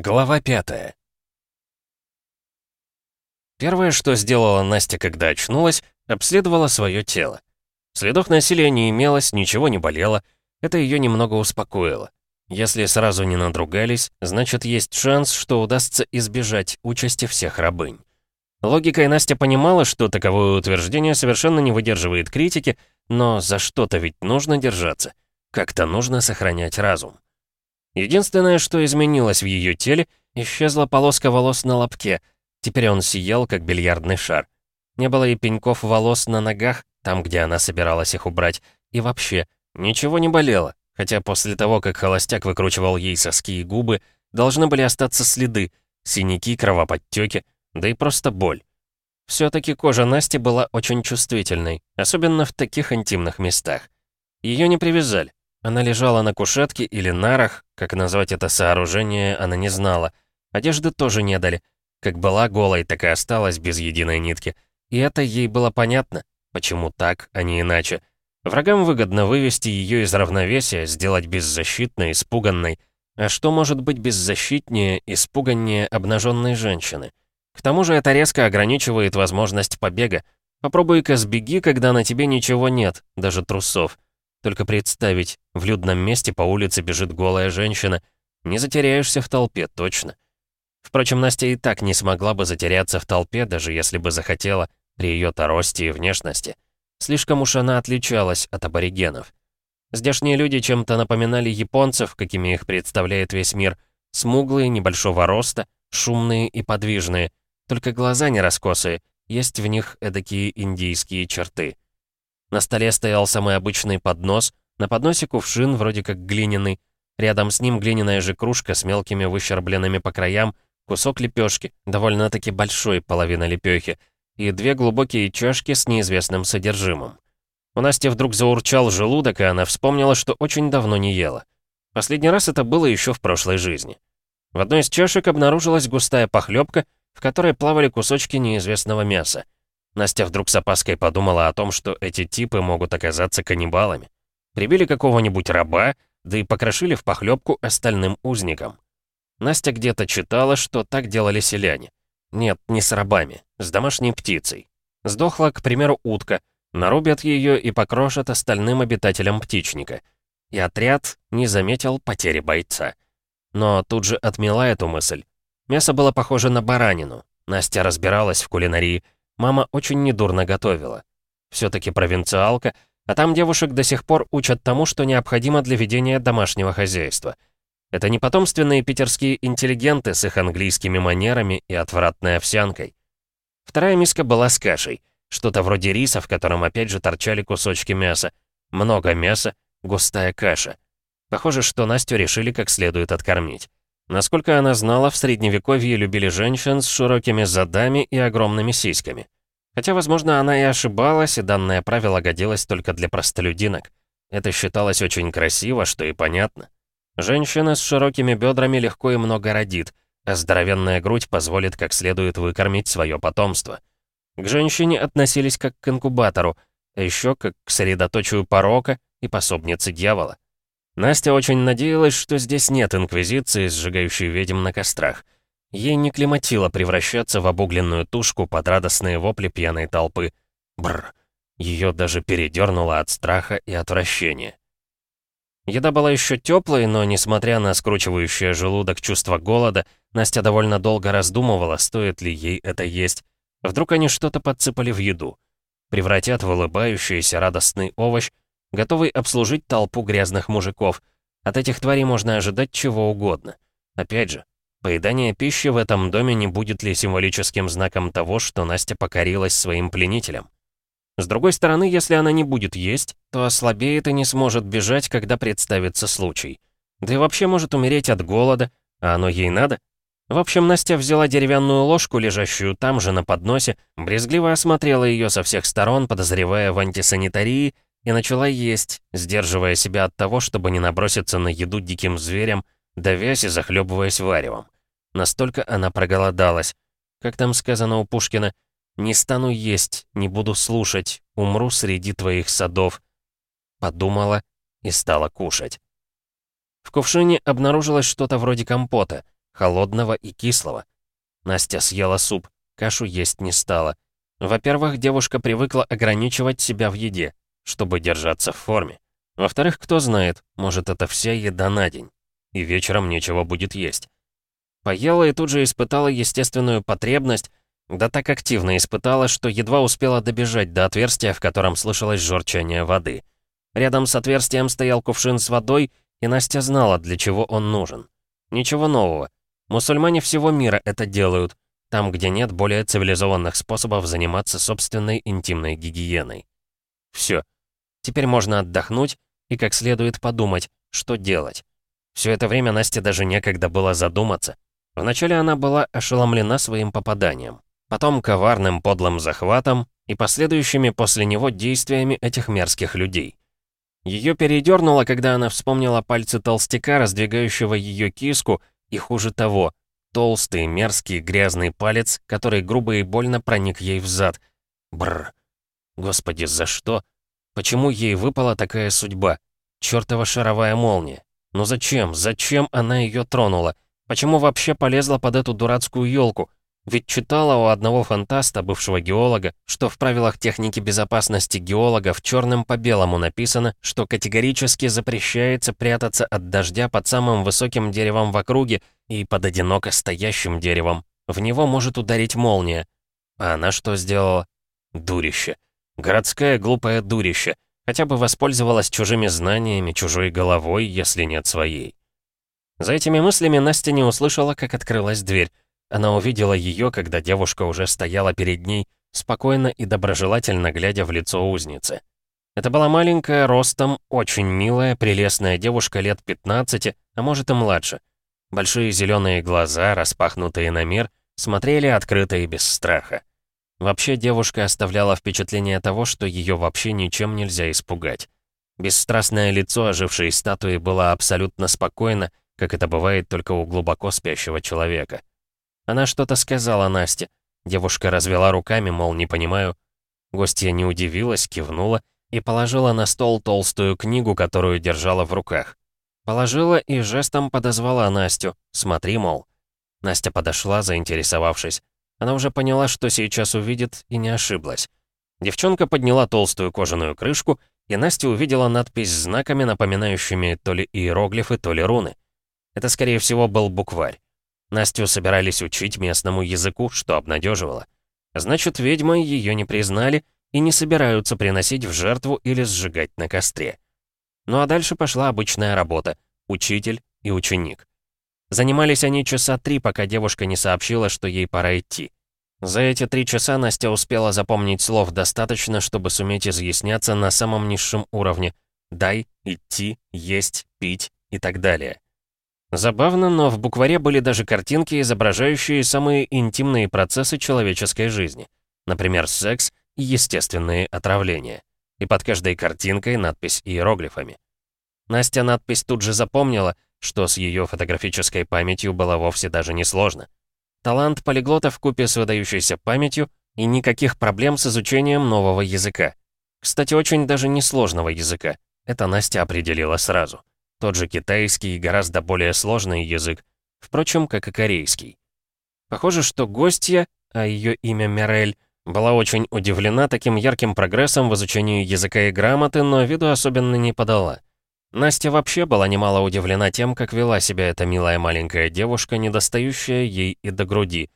Глава пятая. Первое, что сделала Настя, когда очнулась, обследовала свое тело. Следов насилия не имелось, ничего не болело. Это ее немного успокоило. Если сразу не надругались, значит, есть шанс, что удастся избежать участи всех рабынь. Логикой Настя понимала, что таковое утверждение совершенно не выдерживает критики, но за что-то ведь нужно держаться. Как-то нужно сохранять разум. Единственное, что изменилось в ее теле, исчезла полоска волос на лобке. Теперь он сиял, как бильярдный шар. Не было и пеньков волос на ногах, там, где она собиралась их убрать. И вообще, ничего не болело. Хотя после того, как холостяк выкручивал ей соски и губы, должны были остаться следы, синяки, кровоподтёки, да и просто боль. Все-таки кожа Насти была очень чувствительной, особенно в таких интимных местах. Ее не привязали. Она лежала на кушетке или нарах, как назвать это сооружение, она не знала. Одежды тоже не дали. Как была голой, так и осталась без единой нитки. И это ей было понятно. Почему так, а не иначе. Врагам выгодно вывести ее из равновесия, сделать беззащитной, испуганной. А что может быть беззащитнее, испуганнее обнаженной женщины? К тому же это резко ограничивает возможность побега. Попробуй-ка сбеги, когда на тебе ничего нет, даже трусов. Только представить, в людном месте по улице бежит голая женщина. Не затеряешься в толпе, точно. Впрочем, Настя и так не смогла бы затеряться в толпе, даже если бы захотела, при ее-то росте и внешности. Слишком уж она отличалась от аборигенов. Здешние люди чем-то напоминали японцев, какими их представляет весь мир. Смуглые, небольшого роста, шумные и подвижные. Только глаза не раскосые, есть в них эдакие индийские черты. На столе стоял самый обычный поднос, на подносе кувшин, вроде как глиняный. Рядом с ним глиняная же кружка с мелкими выщербленными по краям, кусок лепешки, довольно-таки большой, половина лепехи, и две глубокие чашки с неизвестным содержимым. У Насти вдруг заурчал желудок, и она вспомнила, что очень давно не ела. Последний раз это было еще в прошлой жизни. В одной из чашек обнаружилась густая похлебка, в которой плавали кусочки неизвестного мяса. Настя вдруг с опаской подумала о том, что эти типы могут оказаться каннибалами. Прибили какого-нибудь раба, да и покрошили в похлебку остальным узникам. Настя где-то читала, что так делали селяне. Нет, не с рабами, с домашней птицей. Сдохла, к примеру, утка, нарубят ее и покрошат остальным обитателям птичника. И отряд не заметил потери бойца. Но тут же отмела эту мысль. Мясо было похоже на баранину. Настя разбиралась в кулинарии, Мама очень недурно готовила. Все-таки провинциалка, а там девушек до сих пор учат тому, что необходимо для ведения домашнего хозяйства. Это не потомственные питерские интеллигенты с их английскими манерами и отвратной овсянкой. Вторая миска была с кашей. Что-то вроде риса, в котором опять же торчали кусочки мяса. Много мяса, густая каша. Похоже, что Настю решили как следует откормить. Насколько она знала, в Средневековье любили женщин с широкими задами и огромными сиськами. Хотя, возможно, она и ошибалась, и данное правило годилось только для простолюдинок. Это считалось очень красиво, что и понятно. Женщина с широкими бедрами легко и много родит, а здоровенная грудь позволит как следует выкормить свое потомство. К женщине относились как к инкубатору, а еще как к средоточию порока и пособнице дьявола. Настя очень надеялась, что здесь нет инквизиции, сжигающей ведьм на кострах. Ей не климатило превращаться в обугленную тушку под радостные вопли пьяной толпы. Бррр. Ее даже передернуло от страха и отвращения. Еда была еще теплой, но, несмотря на скручивающее желудок чувство голода, Настя довольно долго раздумывала, стоит ли ей это есть. Вдруг они что-то подсыпали в еду. Превратят в улыбающийся радостный овощ, готовый обслужить толпу грязных мужиков. От этих тварей можно ожидать чего угодно. Опять же, поедание пищи в этом доме не будет ли символическим знаком того, что Настя покорилась своим пленителям? С другой стороны, если она не будет есть, то ослабеет и не сможет бежать, когда представится случай. Да и вообще может умереть от голода, а оно ей надо? В общем, Настя взяла деревянную ложку, лежащую там же на подносе, брезгливо осмотрела ее со всех сторон, подозревая в антисанитарии, и начала есть, сдерживая себя от того, чтобы не наброситься на еду диким зверям, давясь и захлебываясь варевом. Настолько она проголодалась. Как там сказано у Пушкина, «Не стану есть, не буду слушать, умру среди твоих садов». Подумала и стала кушать. В кувшине обнаружилось что-то вроде компота. холодного и кислого. Настя съела суп, кашу есть не стала. Во-первых, девушка привыкла ограничивать себя в еде, чтобы держаться в форме. Во-вторых, кто знает, может, это вся еда на день. И вечером нечего будет есть. Поела и тут же испытала естественную потребность, да так активно испытала, что едва успела добежать до отверстия, в котором слышалось журчание воды. Рядом с отверстием стоял кувшин с водой, и Настя знала, для чего он нужен. Ничего нового. Мусульмане всего мира это делают, там, где нет более цивилизованных способов заниматься собственной интимной гигиеной. Все. Теперь можно отдохнуть и как следует подумать, что делать. Все это время Насте даже некогда было задуматься. Вначале она была ошеломлена своим попаданием, потом коварным подлым захватом и последующими после него действиями этих мерзких людей. Ее передернуло, когда она вспомнила пальцы толстяка, раздвигающего ее киску, и хуже того, толстый, мерзкий, грязный палец, который грубо и больно проник ей в зад. Бррр. Господи, за что? Почему ей выпала такая судьба? Чёртова шаровая молния. Ну зачем? Зачем она ее тронула? Почему вообще полезла под эту дурацкую елку? Ведь читала у одного фантаста, бывшего геолога, что в правилах техники безопасности геологов черным по белому написано, что категорически запрещается прятаться от дождя под самым высоким деревом в округе и под одиноко стоящим деревом. В него может ударить молния. А она что сделала? Дурище. Городская глупая дурище. Хотя бы воспользовалась чужими знаниями, чужой головой, если нет своей. За этими мыслями Настя не услышала, как открылась дверь. Она увидела ее, когда девушка уже стояла перед ней, спокойно и доброжелательно глядя в лицо узницы. Это была маленькая, ростом, очень милая, прелестная девушка лет 15, а может и младше. Большие зеленые глаза, распахнутые на мир, смотрели открыто и без страха. Вообще девушка оставляла впечатление того, что ее вообще ничем нельзя испугать. Бесстрастное лицо ожившей статуи было абсолютно спокойно, как это бывает только у глубоко спящего человека. Она что-то сказала Насте. Девушка развела руками, мол, не понимаю. Гостья не удивилась, кивнула и положила на стол толстую книгу, которую держала в руках. Положила и жестом подозвала Настю. «Смотри, мол». Настя подошла, заинтересовавшись. Она уже поняла, что сейчас увидит, и не ошиблась. Девчонка подняла толстую кожаную крышку, и Настя увидела надпись с знаками, напоминающими то ли иероглифы, то ли руны. Это, скорее всего, был букварь. Настю собирались учить местному языку, что обнадеживало. Значит, ведьмой ее не признали и не собираются приносить в жертву или сжигать на костре. Ну а дальше пошла обычная работа — учитель и ученик. Занимались они часа три, пока девушка не сообщила, что ей пора идти. За эти три часа Настя успела запомнить слов достаточно, чтобы суметь изъясняться на самом низшем уровне «дай», «идти», «есть», «пить» и так далее. Забавно, но в букваре были даже картинки, изображающие самые интимные процессы человеческой жизни. Например, секс и естественные отравления. И под каждой картинкой надпись иероглифами. Настя надпись тут же запомнила, что с ее фотографической памятью было вовсе даже не сложно. Талант полиглота в купе с выдающейся памятью и никаких проблем с изучением нового языка. Кстати, очень даже несложного языка. Это Настя определила сразу. Тот же китайский, гораздо более сложный язык, впрочем, как и корейский. Похоже, что гостья, а ее имя Мирель, была очень удивлена таким ярким прогрессом в изучении языка и грамоты, но виду особенно не подала. Настя вообще была немало удивлена тем, как вела себя эта милая маленькая девушка, недостающая ей и до груди.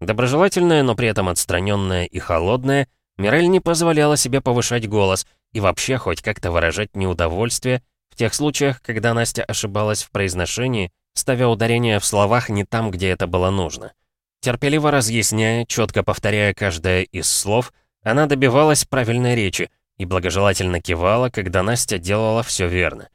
Доброжелательная, но при этом отстраненная и холодная, Мирель не позволяла себе повышать голос и вообще хоть как-то выражать неудовольствие в тех случаях, когда Настя ошибалась в произношении, ставя ударение в словах не там, где это было нужно. Терпеливо разъясняя, четко повторяя каждое из слов, она добивалась правильной речи и благожелательно кивала, когда Настя делала все верно.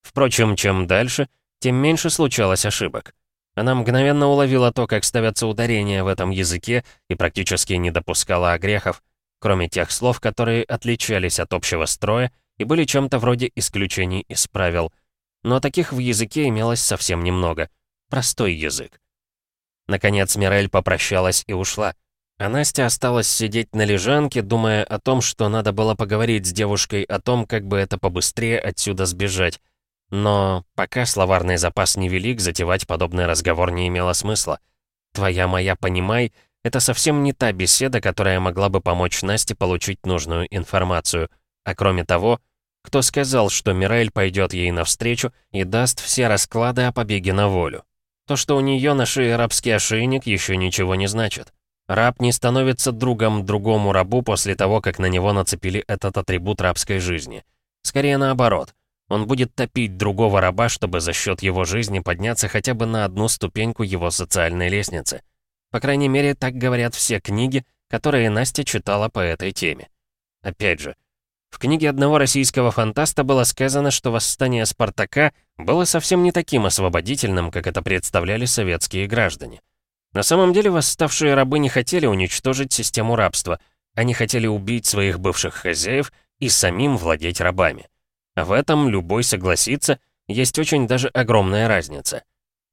Впрочем, чем дальше, тем меньше случалось ошибок. Она мгновенно уловила то, как ставятся ударения в этом языке и практически не допускала огрехов, кроме тех слов, которые отличались от общего строя и были чем-то вроде исключений из правил. Но таких в языке имелось совсем немного. Простой язык. Наконец Мирель попрощалась и ушла. А Настя осталась сидеть на лежанке, думая о том, что надо было поговорить с девушкой о том, как бы это побыстрее отсюда сбежать. Но пока словарный запас невелик, затевать подобный разговор не имело смысла. «Твоя моя понимай» — это совсем не та беседа, которая могла бы помочь Насте получить нужную информацию. А кроме того, кто сказал, что Мирель пойдет ей навстречу и даст все расклады о побеге на волю? То, что у нее на шее рабский ошейник, еще ничего не значит. Раб не становится другом другому рабу после того, как на него нацепили этот атрибут рабской жизни. Скорее наоборот. Он будет топить другого раба, чтобы за счет его жизни подняться хотя бы на одну ступеньку его социальной лестницы. По крайней мере, так говорят все книги, которые Настя читала по этой теме. Опять же, в книге одного российского фантаста было сказано, что восстание Спартака было совсем не таким освободительным, как это представляли советские граждане. На самом деле восставшие рабы не хотели уничтожить систему рабства, они хотели убить своих бывших хозяев и самим владеть рабами. А в этом любой согласится, есть очень даже огромная разница.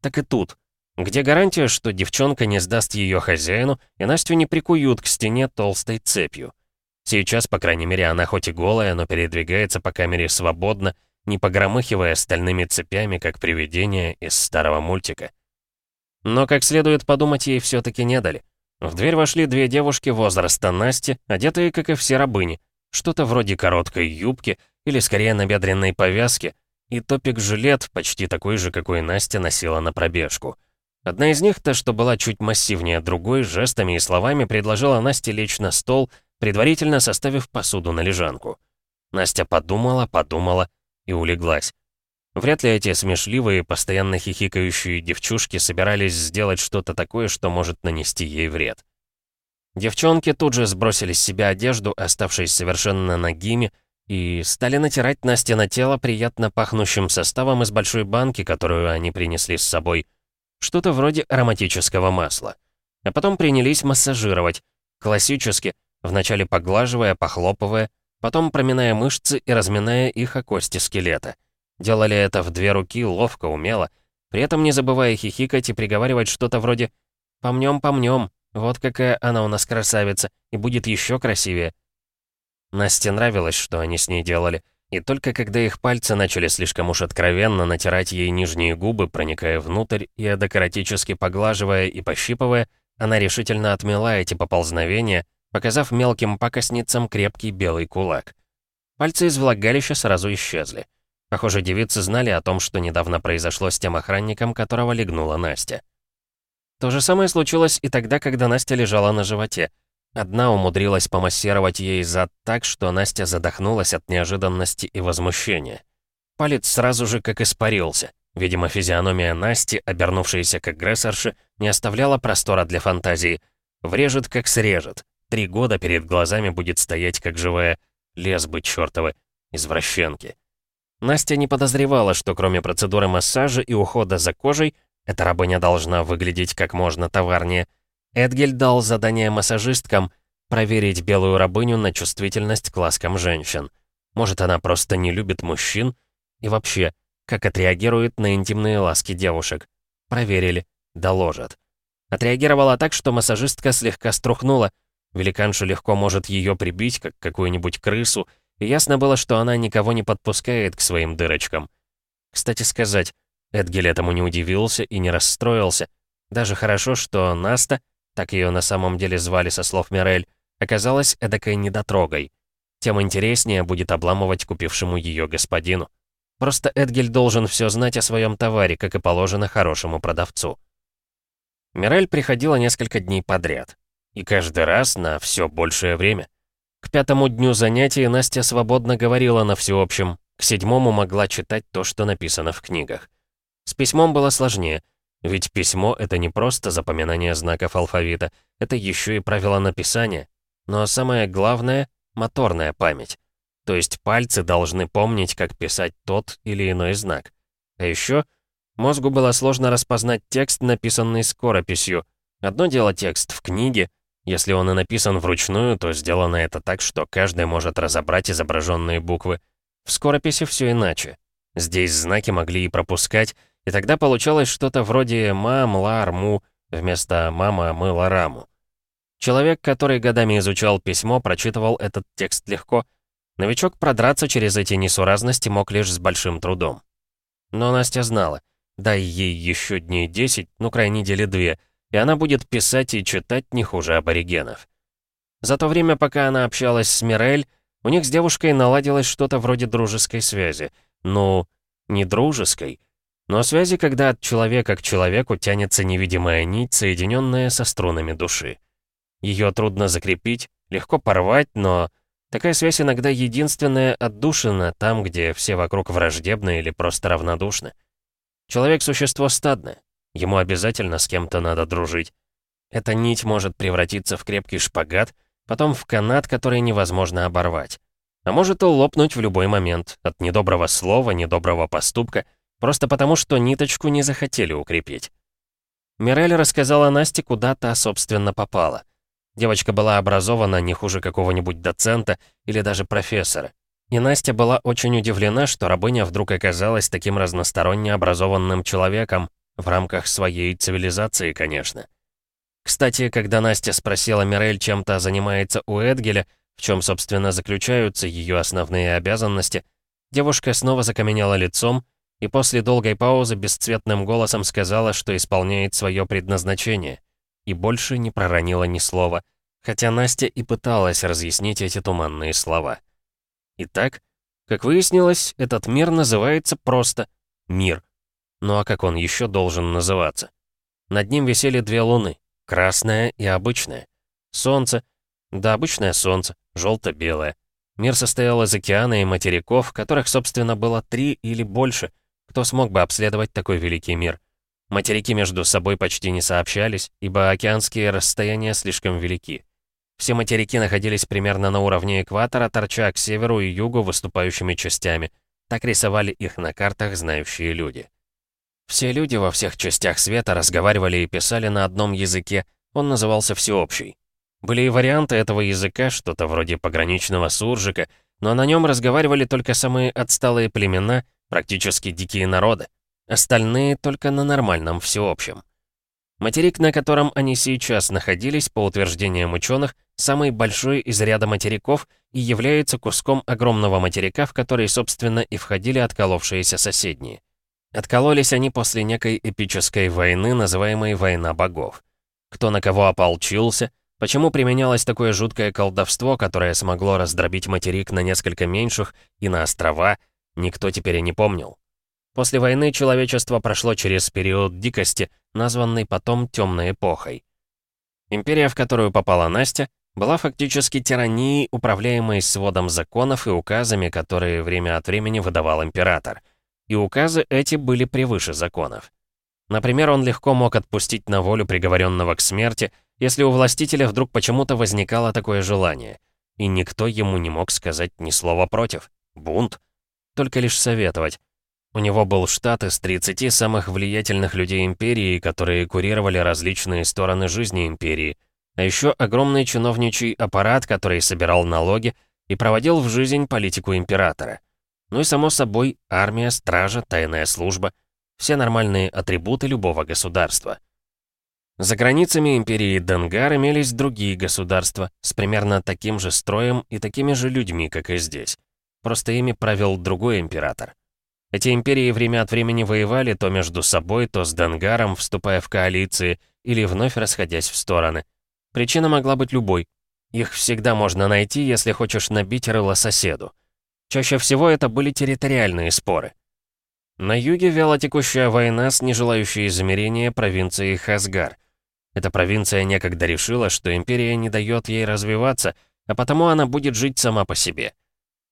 Так и тут. Где гарантия, что девчонка не сдаст ее хозяину, и Настю не прикуют к стене толстой цепью? Сейчас, по крайней мере, она хоть и голая, но передвигается по камере свободно, не погромыхивая стальными цепями, как привидение из старого мультика. Но как следует подумать, ей все таки не дали. В дверь вошли две девушки возраста Насти, одетые, как и все рабыни. Что-то вроде короткой юбки, или скорее набедренной повязки, и топик-жилет, почти такой же, какой Настя носила на пробежку. Одна из них, та, что была чуть массивнее другой, жестами и словами предложила Насте лечь на стол — предварительно составив посуду на лежанку. Настя подумала, подумала и улеглась. Вряд ли эти смешливые, постоянно хихикающие девчушки собирались сделать что-то такое, что может нанести ей вред. Девчонки тут же сбросили с себя одежду, оставшись совершенно нагими, и стали натирать Насте на тело приятно пахнущим составом из большой банки, которую они принесли с собой. Что-то вроде ароматического масла. А потом принялись массажировать. Классически, вначале поглаживая, похлопывая, потом проминая мышцы и разминая их о кости скелета. Делали это в две руки, ловко, умело, при этом не забывая хихикать и приговаривать что-то вроде «Помнем, помнем, вот какая она у нас красавица, и будет еще красивее». Насте нравилось, что они с ней делали, и только когда их пальцы начали слишком уж откровенно натирать ей нижние губы, проникая внутрь и адократически поглаживая и пощипывая, она решительно отмела эти поползновения, показав мелким пакостницам крепкий белый кулак. Пальцы из влагалища сразу исчезли. Похоже, девицы знали о том, что недавно произошло с тем охранником, которого легнула Настя. То же самое случилось и тогда, когда Настя лежала на животе. Одна умудрилась помассировать ей зад так, что Настя задохнулась от неожиданности и возмущения. Палец сразу же как испарился. Видимо, физиономия Насти, обернувшаяся к агрессорше, не оставляла простора для фантазии. Врежет, как срежет. Три года перед глазами будет стоять как живая лесбы чертовы, извращенки. Настя не подозревала, что кроме процедуры массажа и ухода за кожей, эта рабыня должна выглядеть как можно товарнее. Эдгель дал задание массажисткам проверить белую рабыню на чувствительность к ласкам женщин. Может, она просто не любит мужчин? И вообще, как отреагирует на интимные ласки девушек? Проверили, доложат. Отреагировала так, что массажистка слегка струхнула, Великанша легко может ее прибить, как какую-нибудь крысу, ясно было, что она никого не подпускает к своим дырочкам. Кстати сказать, Эдгель этому не удивился и не расстроился. Даже хорошо, что Наста, так ее на самом деле звали со слов Мирель, оказалась эдакой недотрогой. Тем интереснее будет обламывать купившему ее господину. Просто Эдгель должен все знать о своем товаре, как и положено хорошему продавцу. Мирель приходила несколько дней подряд. И каждый раз на все большее время. К пятому дню занятий Настя свободно говорила на всеобщем, к седьмому могла читать то, что написано в книгах. С письмом было сложнее, ведь письмо — это не просто запоминание знаков алфавита, это еще и правила написания. Но самое главное — моторная память. То есть пальцы должны помнить, как писать тот или иной знак. А еще мозгу было сложно распознать текст, написанный скорописью. Одно дело текст в книге, если он и написан вручную, то сделано это так, что каждый может разобрать изображенные буквы. В скорописи все иначе. Здесь знаки могли и пропускать, и тогда получалось что-то вроде «мам, лар, му» вместо «мама, мыла раму». Человек, который годами изучал письмо, прочитывал этот текст легко. Новичок продраться через эти несуразности мог лишь с большим трудом. Но Настя знала, дай ей еще дней 10, ну крайней недели две, и она будет писать и читать не хуже аборигенов. За то время, пока она общалась с Мирель, у них с девушкой наладилось что-то вроде дружеской связи. Ну, не дружеской, но связи, когда от человека к человеку тянется невидимая нить, соединенная со струнами души. Ее трудно закрепить, легко порвать, но такая связь иногда единственная отдушина там, где все вокруг враждебны или просто равнодушны. Человек — существо стадное, ему обязательно с кем-то надо дружить. Эта нить может превратиться в крепкий шпагат, потом в канат, который невозможно оборвать. А может и лопнуть в любой момент, от недоброго слова, недоброго поступка, просто потому что ниточку не захотели укрепить. Мирель рассказала Насте, куда та, собственно, попала. Девочка была образована не хуже какого-нибудь доцента или даже профессора. И Настя была очень удивлена, что рабыня вдруг оказалась таким разносторонне образованным человеком, в рамках своей цивилизации, конечно. Кстати, когда Настя спросила Мирель, чем-то занимается у Эдгеля, в чем, собственно, заключаются ее основные обязанности, девушка снова закаменела лицом и после долгой паузы бесцветным голосом сказала, что исполняет свое предназначение, и больше не проронила ни слова, хотя Настя и пыталась разъяснить эти туманные слова. Итак, как выяснилось, этот мир называется просто «мир». Ну а как он еще должен называться? Над ним висели две луны, Красное и обычное. Солнце. Да, обычное солнце, желто-белое. Мир состоял из океана и материков, которых, собственно, было три или больше. Кто смог бы обследовать такой великий мир? Материки между собой почти не сообщались, ибо океанские расстояния слишком велики. Все материки находились примерно на уровне экватора, торча к северу и югу выступающими частями. Так рисовали их на картах знающие люди. Все люди во всех частях света разговаривали и писали на одном языке, он назывался всеобщий. Были и варианты этого языка, что-то вроде пограничного суржика, но на нем разговаривали только самые отсталые племена, практически дикие народы. Остальные только на нормальном всеобщем. Материк, на котором они сейчас находились, по утверждениям ученых, самый большой из ряда материков и является куском огромного материка, в который, собственно, и входили отколовшиеся соседние. Откололись они после некой эпической войны, называемой «Война богов». Кто на кого ополчился, почему применялось такое жуткое колдовство, которое смогло раздробить материк на несколько меньших и на острова, никто теперь и не помнил. После войны человечество прошло через период дикости, названный потом Темной эпохой. Империя, в которую попала Настя, была фактически тиранией, управляемой сводом законов и указами, которые время от времени выдавал император — и указы эти были превыше законов. Например, он легко мог отпустить на волю приговоренного к смерти, если у властителя вдруг почему-то возникало такое желание. И никто ему не мог сказать ни слова против. Бунт. Только лишь советовать. У него был штат из 30 самых влиятельных людей империи, которые курировали различные стороны жизни империи. А еще огромный чиновничий аппарат, который собирал налоги и проводил в жизнь политику императора. Ну и, само собой, армия, стража, тайная служба. Все нормальные атрибуты любого государства. За границами империи Денгар имелись другие государства с примерно таким же строем и такими же людьми, как и здесь. Просто ими правил другой император. Эти империи время от времени воевали то между собой, то с Денгаром, вступая в коалиции, или вновь расходясь в стороны. Причина могла быть любой. Их всегда можно найти, если хочешь набить рыло соседу. Чаще всего это были территориальные споры. На юге вела текущая война с нежелающей замерения провинцией Хасгар. Эта провинция некогда решила, что империя не дает ей развиваться, а потому она будет жить сама по себе.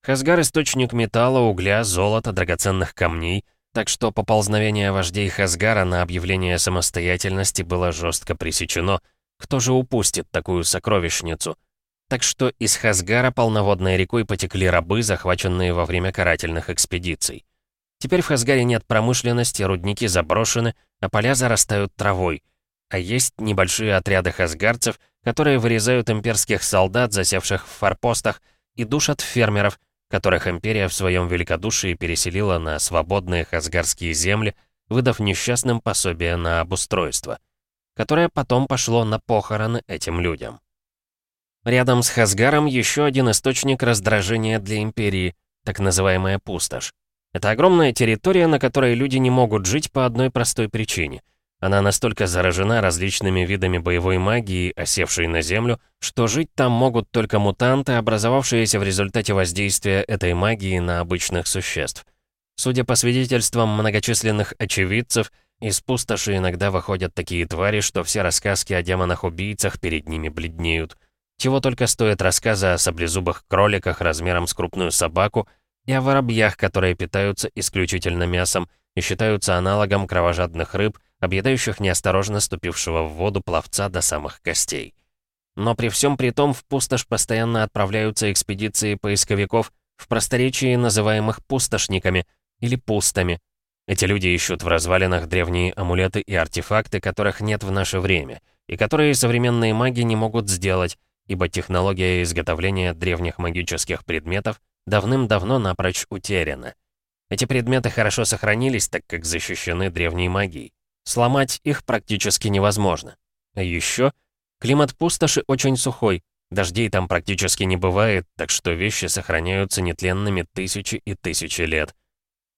Хасгар — источник металла, угля, золота, драгоценных камней, так что поползновение вождей Хасгара на объявление самостоятельности было жестко пресечено. Кто же упустит такую сокровищницу? Так что из Хасгара полноводной рекой потекли рабы, захваченные во время карательных экспедиций. Теперь в Хасгаре нет промышленности, рудники заброшены, а поля зарастают травой. А есть небольшие отряды хасгарцев, которые вырезают имперских солдат, засевших в форпостах, и душат фермеров, которых империя в своем великодушии переселила на свободные хасгарские земли, выдав несчастным пособие на обустройство, которое потом пошло на похороны этим людям. Рядом с Хасгаром еще один источник раздражения для Империи, так называемая пустошь. Это огромная территория, на которой люди не могут жить по одной простой причине. Она настолько заражена различными видами боевой магии, осевшей на Землю, что жить там могут только мутанты, образовавшиеся в результате воздействия этой магии на обычных существ. Судя по свидетельствам многочисленных очевидцев, из пустоши иногда выходят такие твари, что все рассказки о демонах-убийцах перед ними бледнеют. Чего только стоят рассказы о саблезубых кроликах размером с крупную собаку и о воробьях, которые питаются исключительно мясом и считаются аналогом кровожадных рыб, объедающих неосторожно ступившего в воду пловца до самых костей. Но при всем при том в пустошь постоянно отправляются экспедиции поисковиков, в просторечии называемых пустошниками или пустами. Эти люди ищут в развалинах древние амулеты и артефакты, которых нет в наше время, и которые современные маги не могут сделать, ибо технология изготовления древних магических предметов давным-давно напрочь утеряна. Эти предметы хорошо сохранились, так как защищены древней магией. Сломать их практически невозможно. А еще климат пустоши очень сухой, дождей там практически не бывает, так что вещи сохраняются нетленными тысячи и тысячи лет.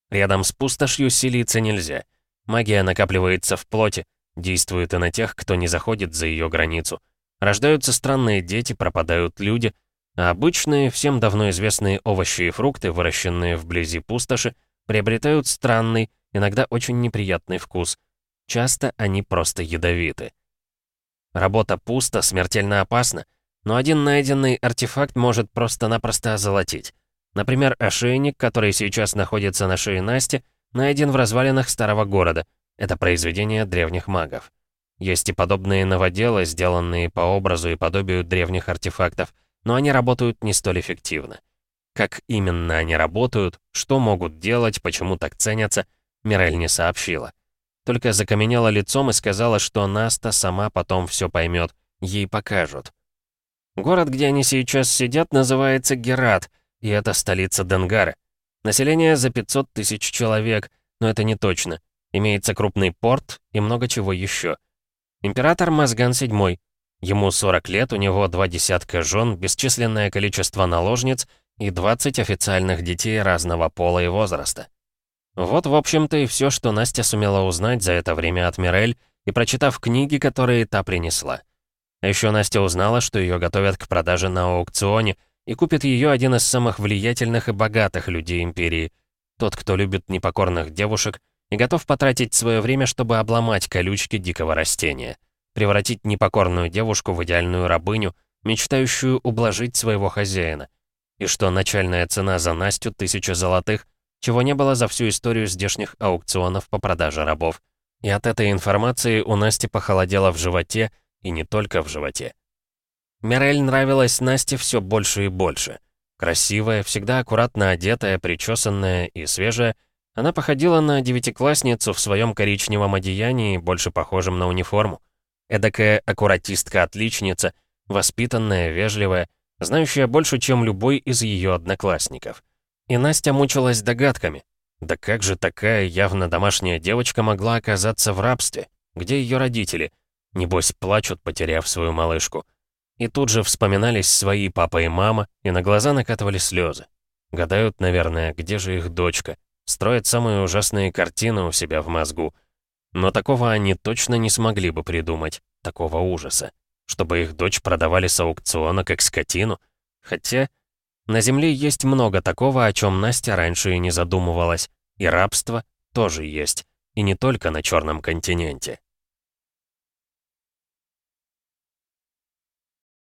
Рядом с пустошью силиться нельзя. Магия накапливается в плоти, действует и на тех, кто не заходит за ее границу. Рождаются странные дети, пропадают люди, а обычные, всем давно известные овощи и фрукты, выращенные вблизи пустоши, приобретают странный, иногда очень неприятный вкус. Часто они просто ядовиты. Работа пусто, смертельно опасна, но один найденный артефакт может просто-напросто озолотить. Например, ошейник, который сейчас находится на шее Насти, найден в развалинах старого города. Это произведение древних магов. Есть и подобные новоделы, сделанные по образу и подобию древних артефактов, но они работают не столь эффективно. Как именно они работают, что могут делать, почему так ценятся, Мирель не сообщила. Только закаменела лицом и сказала, что Наста сама потом все поймет, ей покажут. Город, где они сейчас сидят, называется Герат, и это столица Денгара. Население за 500 тысяч человек, но это не точно. Имеется крупный порт и много чего еще. Император Мазган VII. Ему 40 лет, у него два десятка жен, бесчисленное количество наложниц и 20 официальных детей разного пола и возраста. Вот, в общем-то, и все, что Настя сумела узнать за это время от Мирель и прочитав книги, которые та принесла. А еще Настя узнала, что ее готовят к продаже на аукционе, и купит ее один из самых влиятельных и богатых людей Империи. Тот, кто любит непокорных девушек и готов потратить свое время, чтобы обломать колючки дикого растения, превратить непокорную девушку в идеальную рабыню, мечтающую ублажить своего хозяина. И что начальная цена за Настю — тысяча золотых, чего не было за всю историю здешних аукционов по продаже рабов. И от этой информации у Насти похолодело в животе, и не только в животе. Мирель нравилась Насте все больше и больше. Красивая, всегда аккуратно одетая, причесанная и свежая — она походила на девятиклассницу в своем коричневом одеянии, больше похожем на униформу. Эдакая аккуратистка-отличница, воспитанная, вежливая, знающая больше, чем любой из ее одноклассников. И Настя мучилась догадками. Да как же такая явно домашняя девочка могла оказаться в рабстве? Где ее родители? Небось, плачут, потеряв свою малышку. И тут же вспоминались свои папа и мама, и на глаза накатывали слезы. Гадают, наверное, где же их дочка? Строят самые ужасные картины у себя в мозгу. Но такого они точно не смогли бы придумать, такого ужаса. Чтобы их дочь продавали с аукциона как скотину. Хотя на Земле есть много такого, о чем Настя раньше и не задумывалась. И рабство тоже есть. И не только на Черном континенте.